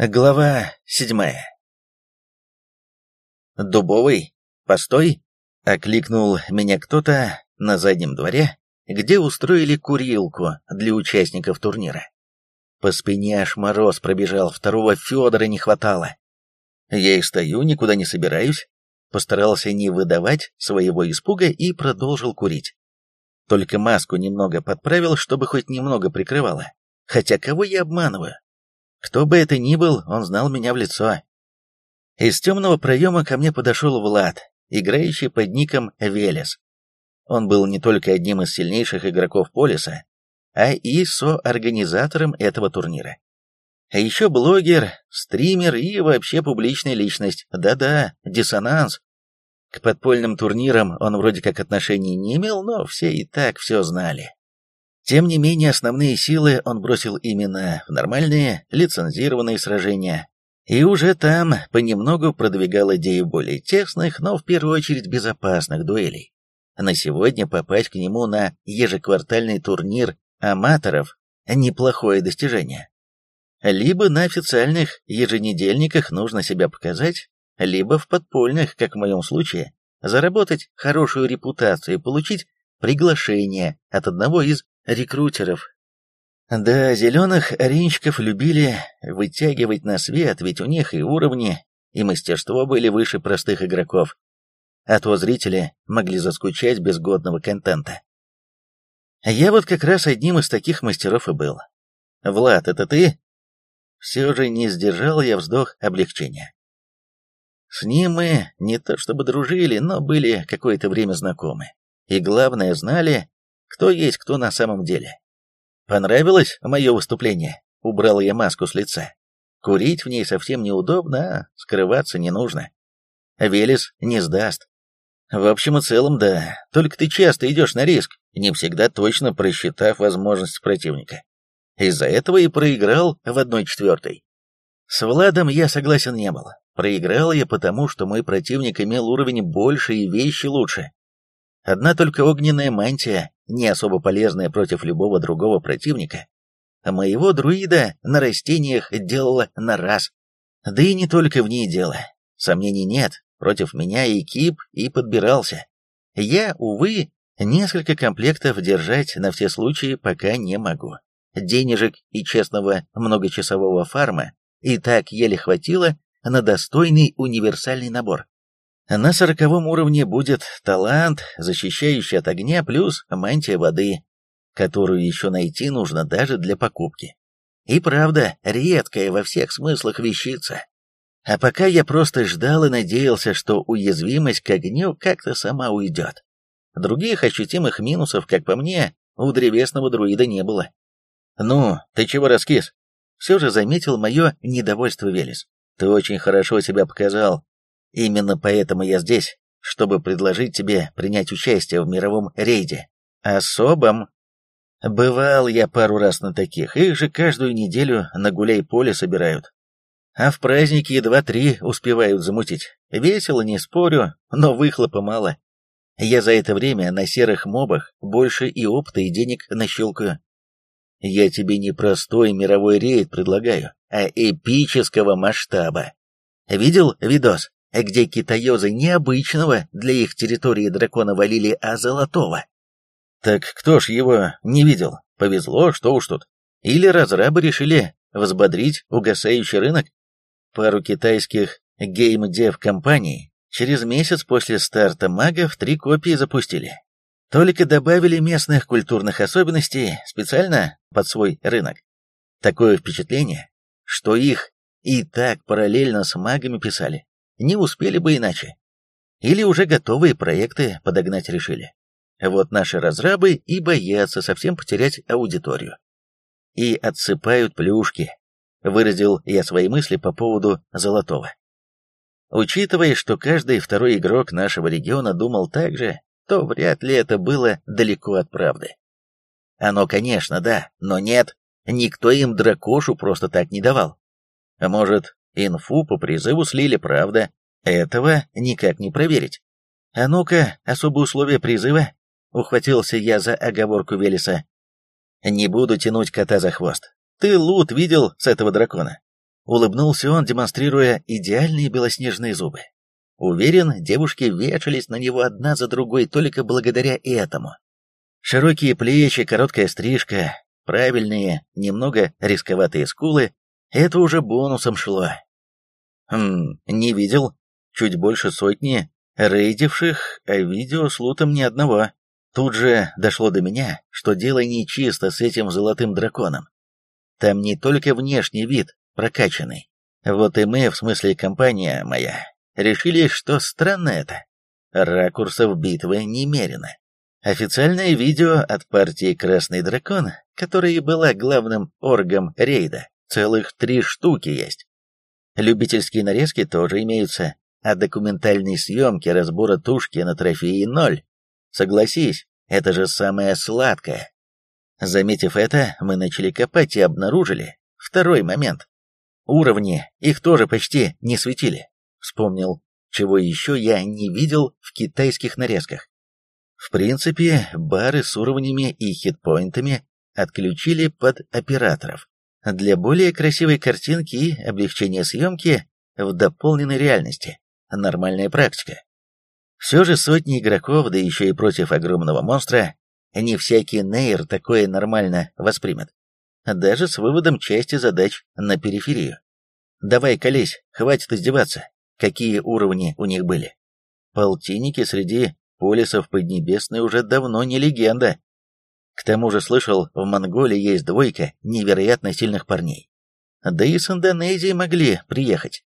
Глава седьмая «Дубовый, постой!» — окликнул меня кто-то на заднем дворе, где устроили курилку для участников турнира. По спине аж мороз пробежал, второго Федора не хватало. Я и стою, никуда не собираюсь, постарался не выдавать своего испуга и продолжил курить. Только маску немного подправил, чтобы хоть немного прикрывала. Хотя кого я обманываю? Кто бы это ни был, он знал меня в лицо. Из темного проема ко мне подошел Влад, играющий под ником Велес. Он был не только одним из сильнейших игроков Полиса, а и соорганизатором этого турнира. А еще блогер, стример и вообще публичная личность. Да-да, диссонанс. К подпольным турнирам он вроде как отношений не имел, но все и так все знали. Тем не менее, основные силы он бросил именно в нормальные, лицензированные сражения. И уже там понемногу продвигал идею более тесных, но в первую очередь безопасных дуэлей. На сегодня попасть к нему на ежеквартальный турнир аматоров – неплохое достижение. Либо на официальных еженедельниках нужно себя показать, либо в подпольных, как в моем случае, заработать хорошую репутацию и получить приглашение от одного из рекрутеров. Да, зеленых орешников любили вытягивать на свет, ведь у них и уровни, и мастерство были выше простых игроков. А то зрители могли заскучать без годного контента. Я вот как раз одним из таких мастеров и был. Влад, это ты? Все же не сдержал я вздох облегчения. С ним мы не то чтобы дружили, но были какое-то время знакомы. И главное, знали, кто есть кто на самом деле. Понравилось мое выступление? Убрал я маску с лица. Курить в ней совсем неудобно, а скрываться не нужно. Велес не сдаст. В общем и целом, да. Только ты часто идешь на риск, не всегда точно просчитав возможность противника. Из-за этого и проиграл в одной четвертой. С Владом я согласен не был. Проиграл я потому, что мой противник имел уровень больше и вещи лучше. Одна только огненная мантия, не особо полезная против любого другого противника, а моего друида на растениях делала на раз. Да и не только в ней дело. Сомнений нет, против меня и Кип и подбирался. Я, увы, несколько комплектов держать на все случаи пока не могу. Денежек и честного многочасового фарма и так еле хватило на достойный универсальный набор. На сороковом уровне будет талант, защищающий от огня, плюс мантия воды, которую еще найти нужно даже для покупки. И правда, редкая во всех смыслах вещица. А пока я просто ждал и надеялся, что уязвимость к огню как-то сама уйдет. Других ощутимых минусов, как по мне, у древесного друида не было. «Ну, ты чего раскис?» Все же заметил мое недовольство Велес. «Ты очень хорошо себя показал, Именно поэтому я здесь, чтобы предложить тебе принять участие в мировом рейде. Особом. Бывал я пару раз на таких, их же каждую неделю на гуляй-поле собирают. А в праздники едва-три успевают замутить. Весело, не спорю, но выхлопа мало. Я за это время на серых мобах больше и опыта, и денег нащелкаю. Я тебе не простой мировой рейд предлагаю, а эпического масштаба. Видел видос? Где китаёзы необычного для их территории дракона валили, а золотого. Так кто ж его не видел? Повезло, что уж тут. Или разрабы решили взбодрить угасающий рынок? Пару китайских гейм-дев-компаний через месяц после старта магов три копии запустили. Только добавили местных культурных особенностей специально под свой рынок. Такое впечатление, что их и так параллельно с магами писали не успели бы иначе. Или уже готовые проекты подогнать решили. Вот наши разрабы и боятся совсем потерять аудиторию. И отсыпают плюшки, выразил я свои мысли по поводу золотого. Учитывая, что каждый второй игрок нашего региона думал так же, то вряд ли это было далеко от правды. Оно, конечно, да, но нет, никто им дракошу просто так не давал. А может, Инфу по призыву слили, правда. Этого никак не проверить. А ну-ка, особые условия призыва? Ухватился я за оговорку Велеса. Не буду тянуть кота за хвост. Ты лут видел с этого дракона? Улыбнулся он, демонстрируя идеальные белоснежные зубы. Уверен, девушки вешались на него одна за другой только благодаря этому. Широкие плечи, короткая стрижка, правильные, немного рисковатые скулы — это уже бонусом шло. Хм, не видел. Чуть больше сотни рейдивших, а видео с лутом ни одного. Тут же дошло до меня, что дело не чисто с этим золотым драконом. Там не только внешний вид прокачанный. Вот и мы, в смысле компания моя, решили, что странно это. Ракурсов битвы немерено. Официальное видео от партии «Красный дракон», которая была главным оргом рейда, целых три штуки есть. Любительские нарезки тоже имеются, а документальной съемки разбора тушки на трофеи ноль. Согласись, это же самое сладкое. Заметив это, мы начали копать и обнаружили второй момент. Уровни их тоже почти не светили. Вспомнил, чего еще я не видел в китайских нарезках. В принципе, бары с уровнями и хитпоинтами отключили под операторов. Для более красивой картинки и облегчения съемки в дополненной реальности. Нормальная практика. Все же сотни игроков, да еще и против огромного монстра, не всякий нейр такое нормально воспримет. Даже с выводом части задач на периферию. Давай, колись, хватит издеваться. Какие уровни у них были? Полтинники среди полисов Поднебесной уже давно не легенда. К тому же слышал, в Монголии есть двойка невероятно сильных парней. Да и с Индонезии могли приехать.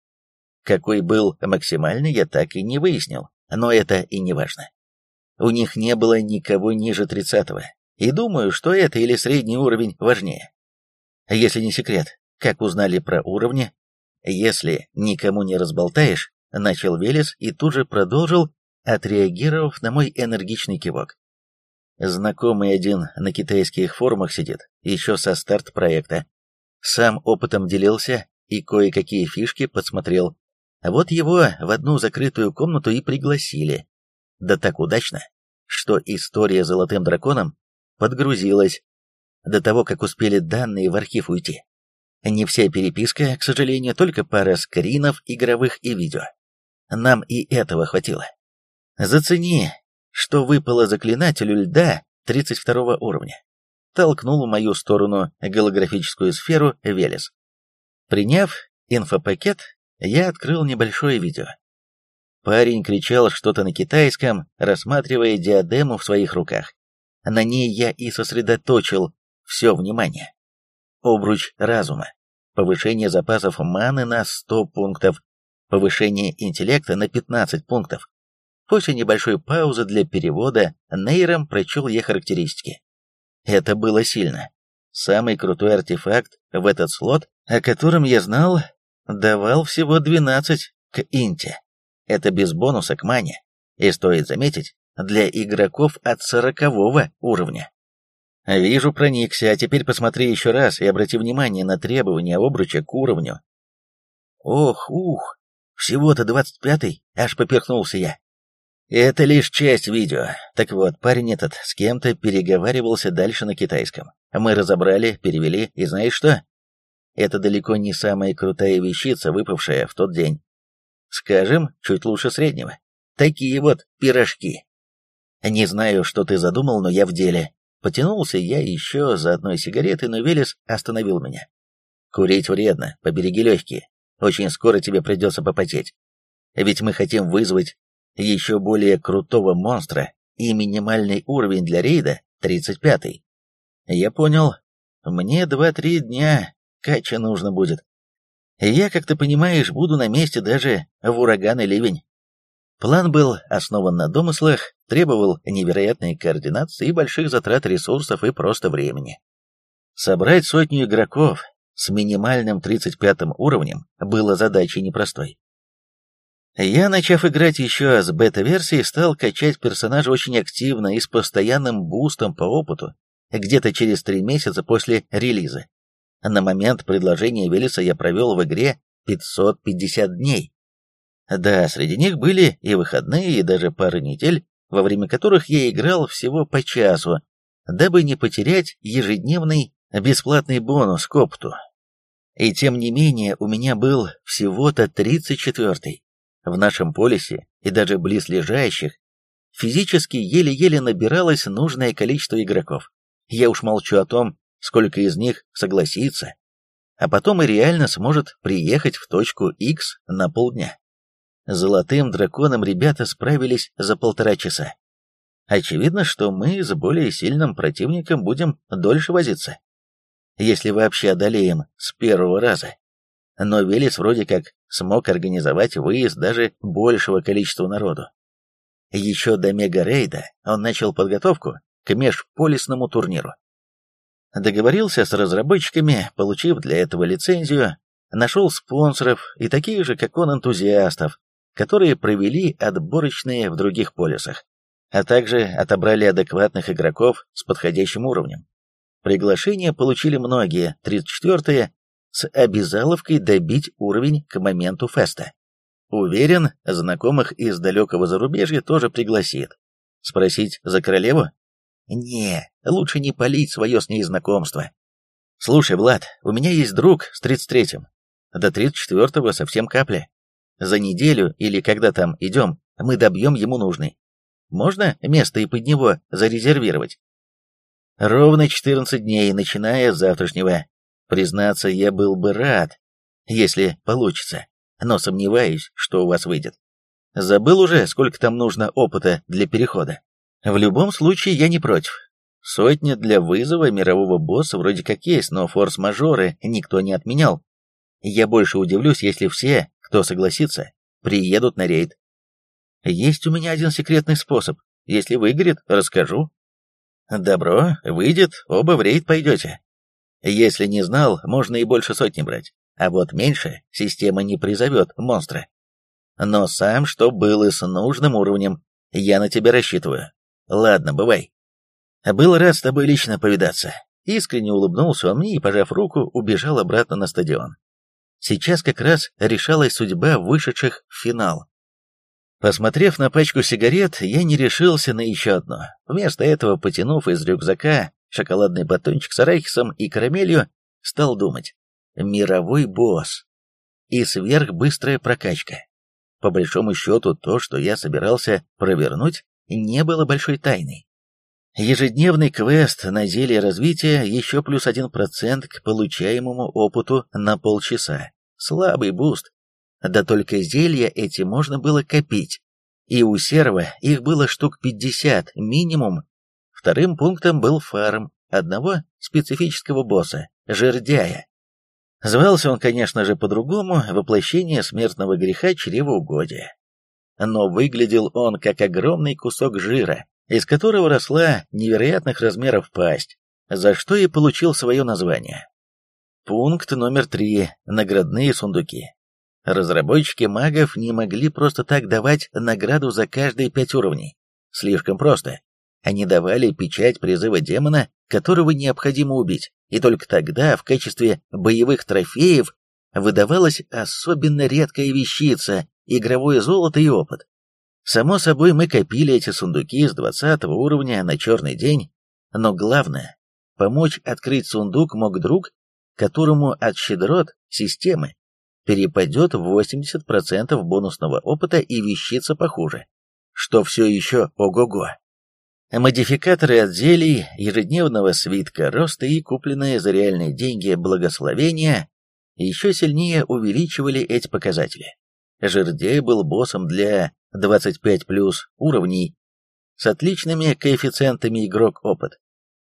Какой был максимальный, я так и не выяснил, но это и не важно. У них не было никого ниже тридцатого, и думаю, что это или средний уровень важнее. Если не секрет, как узнали про уровни? Если никому не разболтаешь, начал Велес и тут же продолжил, отреагировав на мой энергичный кивок. Знакомый один на китайских форумах сидит, еще со старт проекта. Сам опытом делился и кое-какие фишки подсмотрел. Вот его в одну закрытую комнату и пригласили. Да так удачно, что история с золотым драконом подгрузилась до того, как успели данные в архив уйти. Не вся переписка, к сожалению, только пара скринов игровых и видео. Нам и этого хватило. Зацени, что выпало заклинателю льда 32 уровня. Толкнул в мою сторону голографическую сферу Велес. Приняв инфопакет, я открыл небольшое видео. Парень кричал что-то на китайском, рассматривая диадему в своих руках. На ней я и сосредоточил все внимание. Обруч разума. Повышение запасов маны на 100 пунктов. Повышение интеллекта на 15 пунктов. После небольшой паузы для перевода Нейром прочел я характеристики. Это было сильно. Самый крутой артефакт в этот слот, о котором я знал, давал всего 12 к инте. Это без бонуса к мане. И стоит заметить, для игроков от 40 уровня. Вижу, проникся, а теперь посмотри еще раз и обрати внимание на требования обруча к уровню. Ох, ух, всего-то двадцать пятый, аж поперхнулся я. Это лишь часть видео. Так вот, парень этот с кем-то переговаривался дальше на китайском. Мы разобрали, перевели, и знаешь что? Это далеко не самая крутая вещица, выпавшая в тот день. Скажем, чуть лучше среднего. Такие вот пирожки. Не знаю, что ты задумал, но я в деле. Потянулся я еще за одной сигаретой, но Велес остановил меня. Курить вредно, побереги легкие. Очень скоро тебе придется попотеть. Ведь мы хотим вызвать еще более крутого монстра и минимальный уровень для рейда 35-й. Я понял. Мне 2-3 дня кача нужно будет. Я, как ты понимаешь, буду на месте даже в ураган и ливень. План был основан на домыслах, требовал невероятной координации и больших затрат ресурсов и просто времени. Собрать сотню игроков с минимальным 35 уровнем было задачей непростой. Я, начав играть еще с бета-версии, стал качать персонажа очень активно и с постоянным бустом по опыту, где-то через три месяца после релиза. На момент предложения Велеса я провел в игре 550 дней. Да, среди них были и выходные, и даже пары недель, во время которых я играл всего по часу, дабы не потерять ежедневный бесплатный бонус к опту. И тем не менее у меня был всего-то 34-й. В нашем полисе и даже близлежащих физически еле-еле набиралось нужное количество игроков. Я уж молчу о том, сколько из них согласится, а потом и реально сможет приехать в точку X на полдня. Золотым драконом ребята справились за полтора часа. Очевидно, что мы с более сильным противником будем дольше возиться. Если вообще одолеем с первого раза. Но Велес вроде как смог организовать выезд даже большего количества народу. Еще до мега-рейда он начал подготовку к межполисному турниру. Договорился с разработчиками, получив для этого лицензию, нашел спонсоров и таких же, как он, энтузиастов, которые провели отборочные в других полисах, а также отобрали адекватных игроков с подходящим уровнем. Приглашения получили многие, 34-е, с обязаловкой добить уровень к моменту феста. Уверен, знакомых из далекого зарубежья тоже пригласит. Спросить за королеву? Не, лучше не палить свое с ней знакомство. Слушай, Влад, у меня есть друг с 33-м. До 34-го совсем капля. За неделю или когда там идем, мы добьем ему нужный. Можно место и под него зарезервировать? Ровно 14 дней, начиная с завтрашнего. Признаться, я был бы рад, если получится, но сомневаюсь, что у вас выйдет. Забыл уже, сколько там нужно опыта для перехода. В любом случае, я не против. Сотня для вызова мирового босса вроде как есть, но форс-мажоры никто не отменял. Я больше удивлюсь, если все, кто согласится, приедут на рейд. Есть у меня один секретный способ. Если выгорит, расскажу. Добро, выйдет, оба в рейд пойдете. Если не знал, можно и больше сотни брать. А вот меньше система не призовет монстра. Но сам, что был и с нужным уровнем, я на тебя рассчитываю. Ладно, бывай. Был рад с тобой лично повидаться. Искренне улыбнулся он мне и, пожав руку, убежал обратно на стадион. Сейчас как раз решалась судьба вышедших в финал. Посмотрев на пачку сигарет, я не решился на еще одно. Вместо этого, потянув из рюкзака шоколадный батончик с арахисом и карамелью, стал думать. Мировой босс. И сверхбыстрая прокачка. По большому счету, то, что я собирался провернуть, не было большой тайной. Ежедневный квест на зелье развития еще плюс один процент к получаемому опыту на полчаса. Слабый буст. Да только зелья эти можно было копить. И у серва их было штук 50 минимум. Вторым пунктом был фарм одного специфического босса, жирдяя. Звался он, конечно же, по-другому, воплощение смертного греха чревоугодия но выглядел он как огромный кусок жира, из которого росла невероятных размеров пасть, за что и получил свое название. Пункт номер три. Наградные сундуки. Разработчики магов не могли просто так давать награду за каждые пять уровней. Слишком просто. Они давали печать призыва демона, которого необходимо убить, и только тогда в качестве боевых трофеев выдавалась особенно редкая вещица, игровое золото и опыт. Само собой, мы копили эти сундуки с 20 уровня на черный день, но главное, помочь открыть сундук мог друг, которому от щедрот системы перепадет 80% бонусного опыта и вещица похуже, что все еще ого-го. Модификаторы от зелий, ежедневного свитка роста и купленные за реальные деньги благословения еще сильнее увеличивали эти показатели. Жердей был боссом для 25 плюс уровней с отличными коэффициентами игрок-опыт.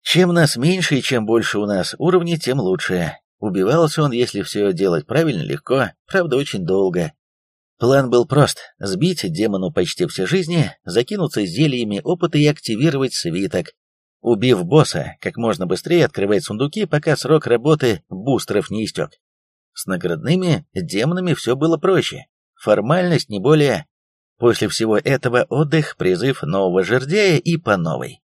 Чем нас меньше и чем больше у нас уровней, тем лучше. Убивался он, если все делать правильно, легко, правда очень долго. План был прост – сбить демону почти все жизни, закинуться зельями опыта и активировать свиток. Убив босса, как можно быстрее открывать сундуки, пока срок работы бустеров не истек. С наградными демонами все было проще. Формальность не более. После всего этого отдых, призыв нового жердяя и по новой.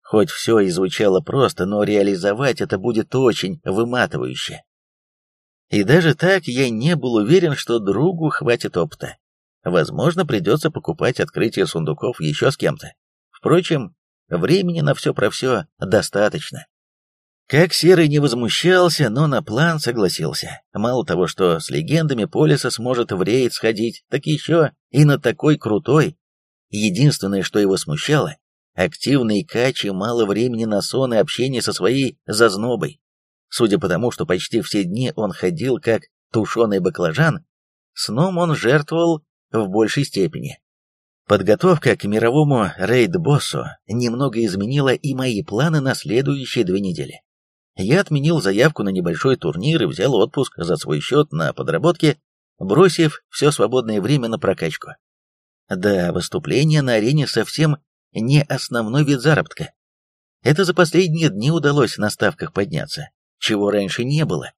Хоть все и звучало просто, но реализовать это будет очень выматывающе. И даже так я не был уверен, что другу хватит опыта. Возможно, придется покупать открытие сундуков еще с кем-то. Впрочем, времени на все про все достаточно. Как Серый не возмущался, но на план согласился. Мало того, что с легендами Полиса сможет в рейд сходить, так еще и на такой крутой. Единственное, что его смущало, активный Кач и мало времени на сон и общение со своей зазнобой. Судя по тому, что почти все дни он ходил как тушеный баклажан, сном он жертвовал в большей степени. Подготовка к мировому рейд-боссу немного изменила и мои планы на следующие две недели. Я отменил заявку на небольшой турнир и взял отпуск за свой счет на подработке, бросив все свободное время на прокачку. Да, выступление на арене совсем не основной вид заработка. Это за последние дни удалось на ставках подняться, чего раньше не было.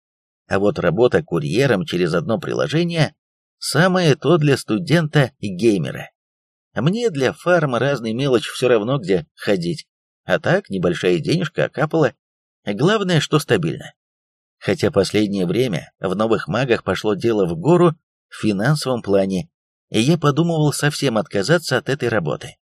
А вот работа курьером через одно приложение – самое то для студента-геймера. Мне для фарма разной мелочь все равно где ходить. А так, небольшая денежка окапала. Главное, что стабильно. Хотя последнее время в новых магах пошло дело в гору в финансовом плане, и я подумывал совсем отказаться от этой работы.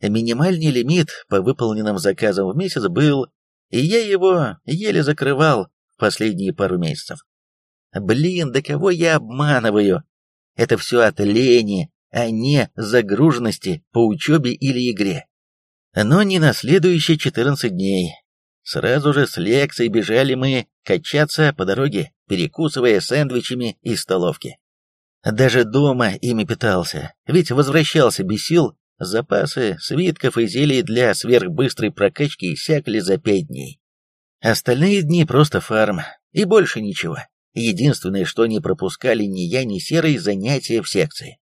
Минимальный лимит по выполненным заказам в месяц был, и я его еле закрывал последние пару месяцев. Блин, да кого я обманываю? Это все от лени, а не загруженности по учебе или игре. Но не на следующие 14 дней. Сразу же с лекцией бежали мы качаться по дороге, перекусывая сэндвичами из столовки. Даже дома ими питался, ведь возвращался без сил, запасы свитков и зелий для сверхбыстрой прокачки иссякли за пять дней. Остальные дни просто фарм, и больше ничего. Единственное, что не пропускали ни я, ни Серый занятия в секции.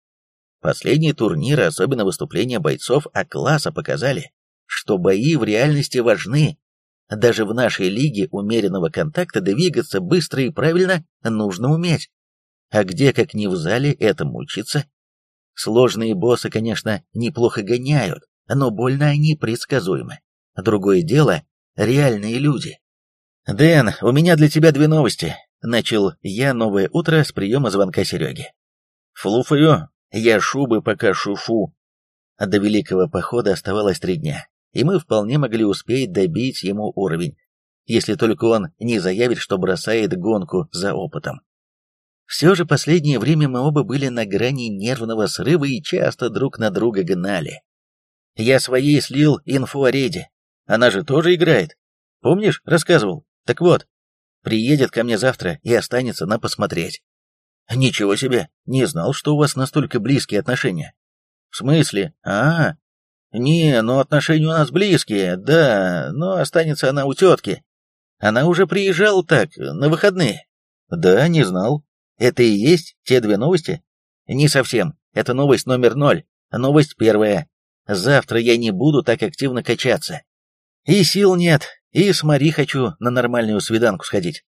Последние турниры, особенно выступления бойцов А-класса, показали, что бои в реальности важны. Даже в нашей лиге умеренного контакта двигаться быстро и правильно нужно уметь. А где, как не в зале, этому учиться? Сложные боссы, конечно, неплохо гоняют, но больно они предсказуемы. Другое дело — реальные люди. «Дэн, у меня для тебя две новости», — начал я новое утро с приема звонка Сереги. «Флуфаю, я шубы пока шуфу. А до Великого Похода оставалось три дня, и мы вполне могли успеть добить ему уровень, если только он не заявит, что бросает гонку за опытом. Все же последнее время мы оба были на грани нервного срыва и часто друг на друга гнали. Я своей слил инфу о Реде. Она же тоже играет. Помнишь, рассказывал? Так вот, приедет ко мне завтра и останется на посмотреть. «Ничего себе! Не знал, что у вас настолько близкие отношения». «В смысле? А, не, ну отношения у нас близкие, да, но останется она у тетки. Она уже приезжала так, на выходные». «Да, не знал. Это и есть те две новости?» «Не совсем. Это новость номер ноль. Новость первая. Завтра я не буду так активно качаться. И сил нет, и с Мари хочу на нормальную свиданку сходить.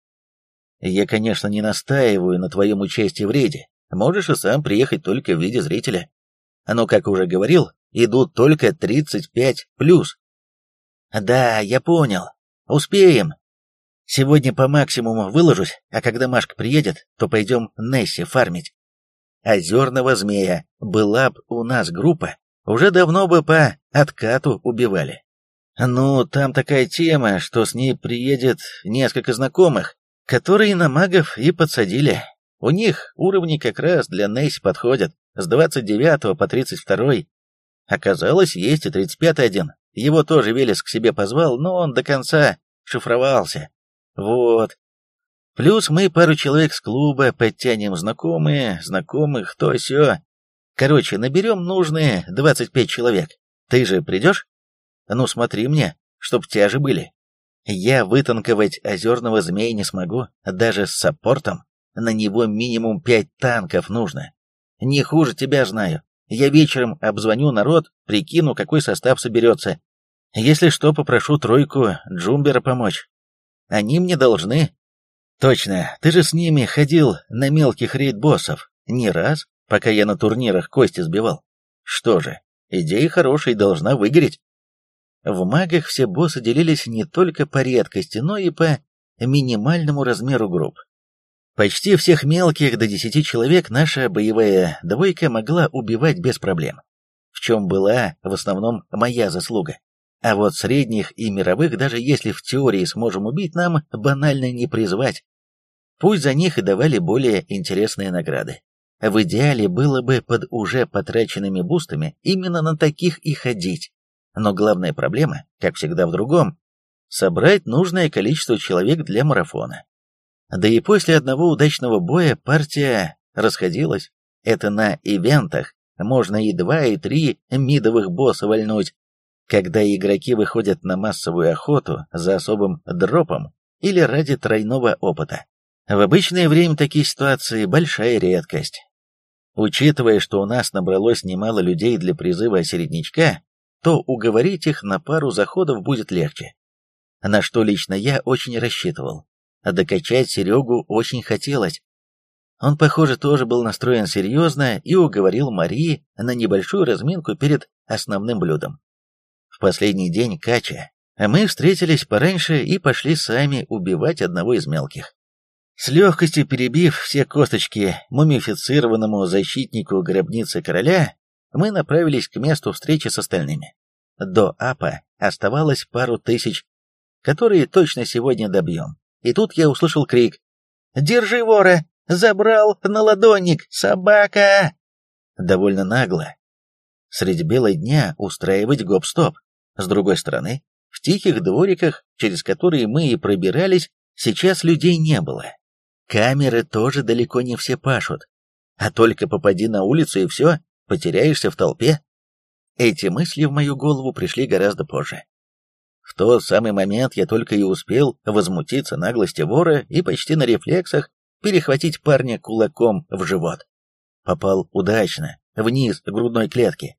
Я, конечно, не настаиваю на твоем участии в рейде. Можешь и сам приехать только в виде зрителя. Но, как уже говорил, идут только 35 плюс. Да, я понял. Успеем. Сегодня по максимуму выложусь, а когда Машка приедет, то пойдем Несси фармить. Озерного змея была б у нас группа, уже давно бы по откату убивали. Ну, там такая тема, что с ней приедет несколько знакомых, которые на магов и подсадили. У них уровни как раз для Нейси подходят, с 29 по 32. Оказалось, есть и 35 один. Его тоже Велес к себе позвал, но он до конца шифровался. Вот. Плюс мы пару человек с клуба подтянем знакомые, знакомых, то все. Короче, наберем нужные 25 человек. Ты же придешь? Ну смотри мне, чтоб тяжи были. Я вытанковать озерного змея не смогу, даже с саппортом. На него минимум пять танков нужно. Не хуже тебя знаю. Я вечером обзвоню народ, прикину, какой состав соберется. Если что, попрошу тройку Джумбера помочь. Они мне должны. Точно, ты же с ними ходил на мелких рейд-боссов. Не раз, пока я на турнирах кости сбивал. Что же, идея хорошая должна выгореть. В магах все боссы делились не только по редкости, но и по минимальному размеру групп. Почти всех мелких до десяти человек наша боевая двойка могла убивать без проблем. В чем была в основном моя заслуга. А вот средних и мировых, даже если в теории сможем убить, нам банально не призвать. Пусть за них и давали более интересные награды. В идеале было бы под уже потраченными бустами именно на таких и ходить. Но главная проблема, как всегда в другом, собрать нужное количество человек для марафона. Да и после одного удачного боя партия расходилась. Это на ивентах можно и два, и три мидовых босса вальнуть, когда игроки выходят на массовую охоту за особым дропом или ради тройного опыта. В обычное время такие ситуации большая редкость. Учитывая, что у нас набралось немало людей для призыва середнячка, то уговорить их на пару заходов будет легче. На что лично я очень рассчитывал. А докачать Серегу очень хотелось. Он, похоже, тоже был настроен серьезно и уговорил Марии на небольшую разминку перед основным блюдом. В последний день кача мы встретились пораньше и пошли сами убивать одного из мелких. С легкостью перебив все косточки мумифицированному защитнику гробницы короля, мы направились к месту встречи с остальными. До Апа оставалось пару тысяч, которые точно сегодня добьем. И тут я услышал крик «Держи вора! Забрал на ладонник! Собака!» Довольно нагло. Средь бела дня устраивать гоп-стоп. С другой стороны, в тихих двориках, через которые мы и пробирались, сейчас людей не было. Камеры тоже далеко не все пашут. А только попади на улицу и все, потеряешься в толпе. Эти мысли в мою голову пришли гораздо позже. В тот самый момент я только и успел возмутиться наглости вора и почти на рефлексах перехватить парня кулаком в живот. Попал удачно, вниз грудной клетки.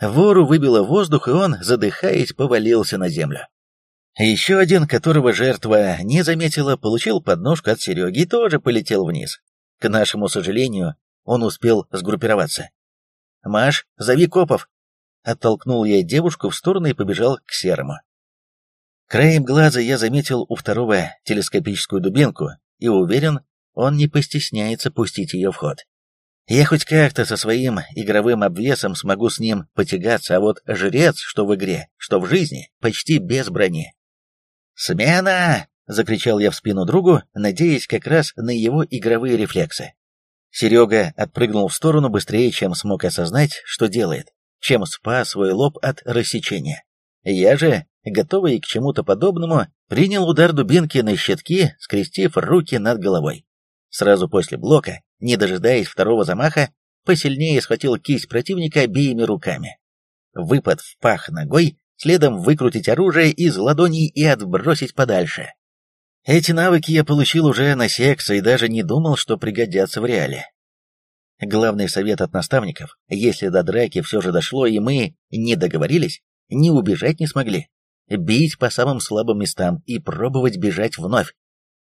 Вору выбило воздух, и он, задыхаясь, повалился на землю. Еще один, которого жертва не заметила, получил подножку от Сереги и тоже полетел вниз. К нашему сожалению, он успел сгруппироваться. «Маш, зови копов!» Оттолкнул я девушку в сторону и побежал к серому. Краем глаза я заметил у второго телескопическую дубинку и уверен, он не постесняется пустить ее в ход. Я хоть как-то со своим игровым обвесом смогу с ним потягаться, а вот жрец, что в игре, что в жизни, почти без брони. «Смена!» — закричал я в спину другу, надеясь как раз на его игровые рефлексы. Серега отпрыгнул в сторону быстрее, чем смог осознать, что делает, чем спас свой лоб от рассечения. Я же, готовый к чему-то подобному, принял удар дубинки на щитки, скрестив руки над головой. Сразу после блока, не дожидаясь второго замаха, посильнее схватил кисть противника обеими руками. Выпад в пах ногой, следом выкрутить оружие из ладоней и отбросить подальше. Эти навыки я получил уже на секции и даже не думал, что пригодятся в реале. Главный совет от наставников, если до драки все же дошло и мы не договорились, не убежать не смогли. Бить по самым слабым местам и пробовать бежать вновь.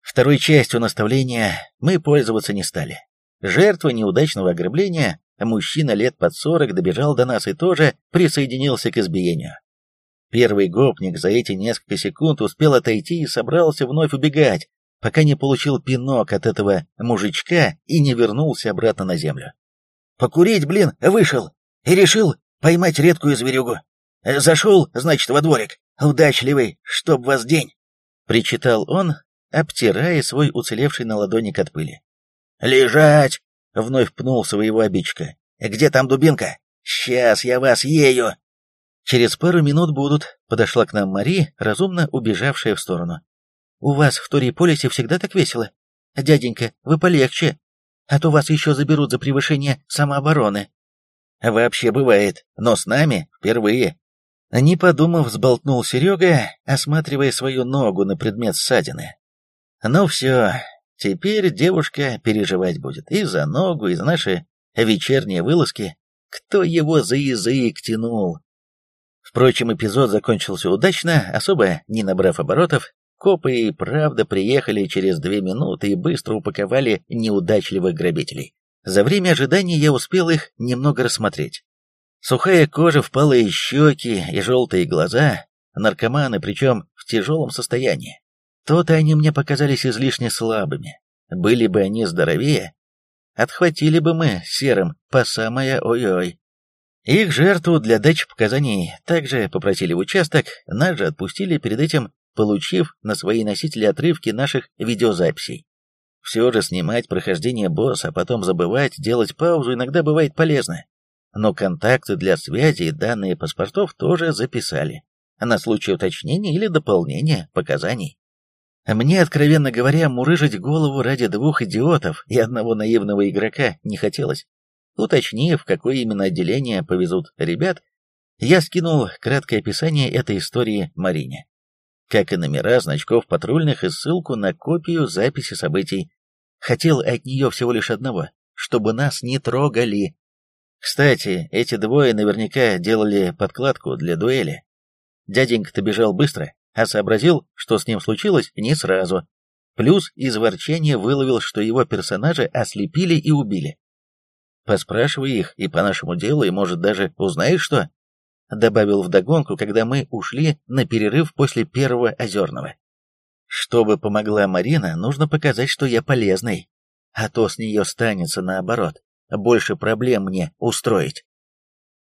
Второй частью наставления мы пользоваться не стали. Жертва неудачного ограбления, мужчина лет под сорок добежал до нас и тоже присоединился к избиению. Первый гопник за эти несколько секунд успел отойти и собрался вновь убегать, пока не получил пинок от этого мужичка и не вернулся обратно на землю. «Покурить, блин, вышел! И решил поймать редкую зверюгу. Зашел, значит, во дворик. Удачливый, чтоб вас день!» Причитал он, обтирая свой уцелевший на ладоник от пыли. «Лежать!» — вновь пнул своего обидчика. «Где там дубинка? Сейчас я вас ею!» «Через пару минут будут», — подошла к нам Мари, разумно убежавшая в сторону. «У вас в Ториполисе всегда так весело? Дяденька, вы полегче, а то вас еще заберут за превышение самообороны». «Вообще бывает, но с нами впервые». Не подумав, взболтнул Серега, осматривая свою ногу на предмет ссадины. «Ну все, теперь девушка переживать будет и за ногу, и за наши вечерние вылазки. Кто его за язык тянул?» Впрочем, эпизод закончился удачно, особо не набрав оборотов. Копы и правда приехали через две минуты и быстро упаковали неудачливых грабителей. За время ожидания я успел их немного рассмотреть. Сухая кожа, впалые щеки и желтые глаза, наркоманы, причем в тяжелом состоянии. То-то они мне показались излишне слабыми. Были бы они здоровее, отхватили бы мы серым по самое ой-ой. Их жертву для дачи показаний также попросили в участок, нас же отпустили перед этим, получив на свои носители отрывки наших видеозаписей. Все же снимать прохождение босса, а потом забывать, делать паузу иногда бывает полезно. Но контакты для связи и данные паспортов тоже записали, на случай уточнения или дополнения показаний. Мне, откровенно говоря, мурыжить голову ради двух идиотов и одного наивного игрока не хотелось. Уточнив, какое именно отделение повезут ребят, я скинул краткое описание этой истории Марине. Как и номера значков патрульных и ссылку на копию записи событий. Хотел от нее всего лишь одного, чтобы нас не трогали. Кстати, эти двое наверняка делали подкладку для дуэли. Дяденька-то бежал быстро, а сообразил, что с ним случилось, не сразу. Плюс из ворчания выловил, что его персонажи ослепили и убили. Поспрашивай их и по нашему делу, и, может, даже узнаешь что?» Добавил вдогонку, когда мы ушли на перерыв после первого озерного. «Чтобы помогла Марина, нужно показать, что я полезный, а то с нее станется наоборот, больше проблем мне устроить».